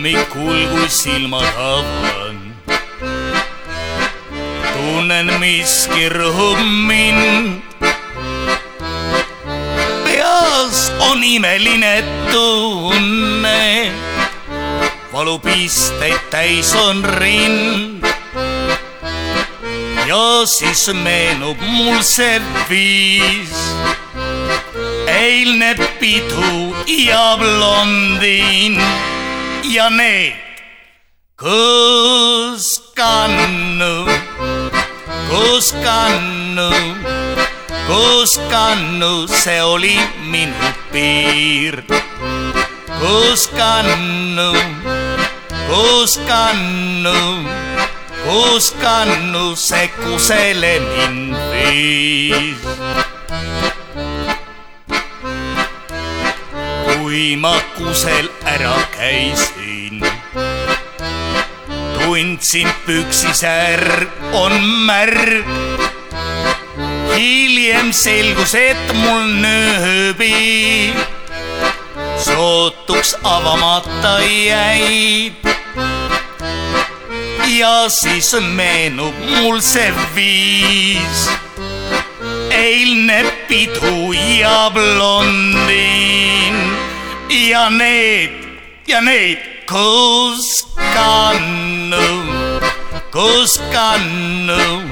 hommikul, kui silmad avan. tunnen, miski rõhub mind. peas on imeline tunne, valupisteid täis on rind. ja siis meenub mul see viis eilne pidu ja blondin ja need kus kannu, kus kannu, kus kannu, see oli minu piir. kus kannu, kus kannu, kus kannu, see kusele mind viis. Kui ma kusel ära käisin, tundsin püksisärg on märg. hiljem selgus, et mul nööbi sootuks avamata jäid. ja siis meenub mul see viis eilne pidu ja blondin ja need ja need kus kannu, kus kannu,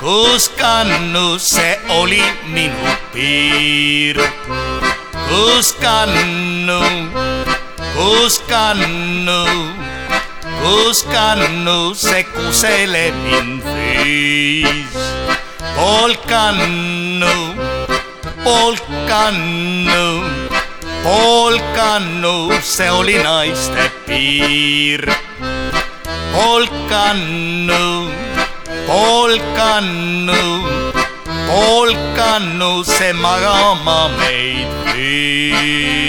kus kannu, see oli minu piir. kus kannu, kus kannu, kus kannu, see kusele mind viis pool kannu, pool kannu, pool kannu, see oli naiste piir. pool kannu, pool kannu, pool kannu, see magama meid viib.